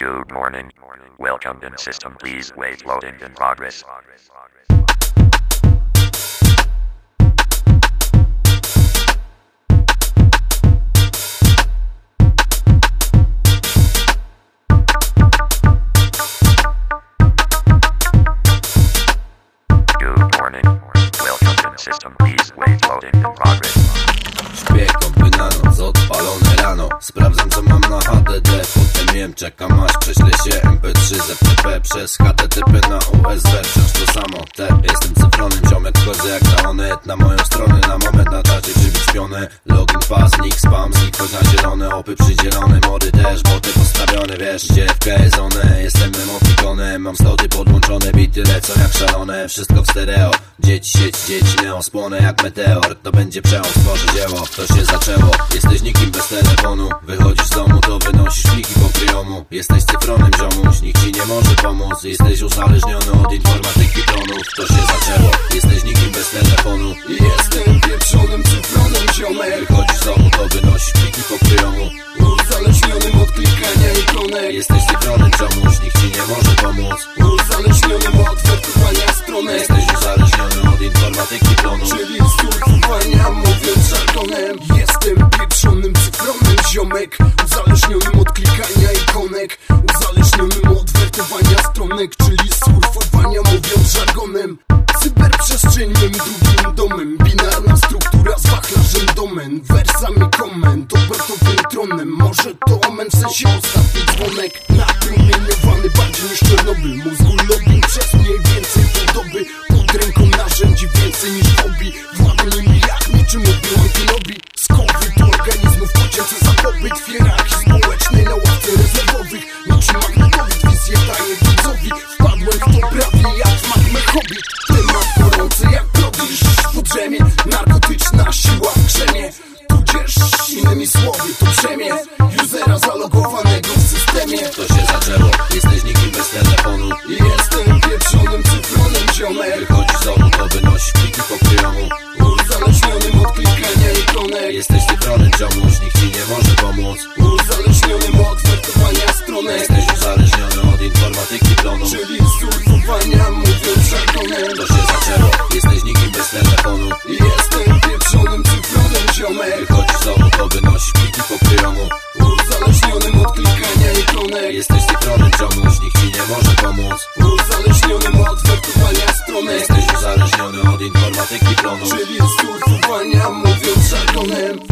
Good morning. Welcome system. Please wait. Loading in progress. Good morning. Welcome in system. Please wait. Loading in progress. Śpię na noc, odpalone rano Sprawdzam co mam na HDD Jem, czekam aż prześlę się. MP3 z FTP przez HTTP na USB Wciąż to samo, te Jestem cyfronym ziomek, wchodzę jak na onet Na moją stronę, na moment na czacie czy być śpione Login, pass, nick, spam, snik, chodź na zielone Opy przydzielone, mody też, boty postawione Wiesz, dziewka jest one, jestem emotikonem Mam sloty podłączone, bity lecą jak szalone. Wszystko w stereo, dzieci, sieć, dzieci, neospłonę jak meteor. To będzie przełom, stworzy dzieło, to się zaczęło. Jesteś nikim bez telefonu, wychodzisz z domu To wynosisz pliki po kryjomu Jesteś cyfronym nikt ci nie może pomóc. Jesteś uzależniony od informatyki tonów To się zaczęło, jesteś nikim bez telefonu Jestem pieprzonym cyfronem ziomek Wychodzisz z domu, to wynosisz pliki po kryjomu Uzależnionym od klikania ikonek Jesteś cyfronym ziomuś, nikt ci nie może pomóc. Uzależnionym od wertowania stronek Jesteś uzależniony od informatyki tonów Czyli surfowania mówiąc żargonem Jestem pieprzonym cyfronym ziomek Wertowania stronek Czyli surfowania mówiąc żargonem. Cyberprzestrzeń moim drugim domem. Binarna struktura z wachlarzem domen Wersami komend, obrotowym tronem. Może to omen w sensie ostatni dzwonek. Napromieniowany bardziej niż Czernobyl. Mózgu lobby przez mniej więcej podoby Pod ręką narzędzi więcej niż hobby. Władam nimi jak niczym obiłam Kenobi Skowyt organizmów pocięce za pobyt w hierarchii społecznej na ławce rezerwowych. Niczym Uzależnionym od klikania ikonek Jesteś cyfronym ziomuś, nikt ci nie może pomóc. Uzależnionym od wertowania stronek Jesteś uzależniony od informatyki plonu. Czyli surfowania mówiąc żargonem To się zaczęło, jesteś nikim bez telefonu. Jestem pieprzonym cyfronem ziomek. Wychodzisz z domu, to wynosisz pliki po kryjomu Uzależnionym od klikania ikonek Jesteś cyfronym ziomuś, nikt ci nie może pomóc. Uzależnionym od wertowania stronek na tych diplomu Czyli z kurwania mówiąc żargonem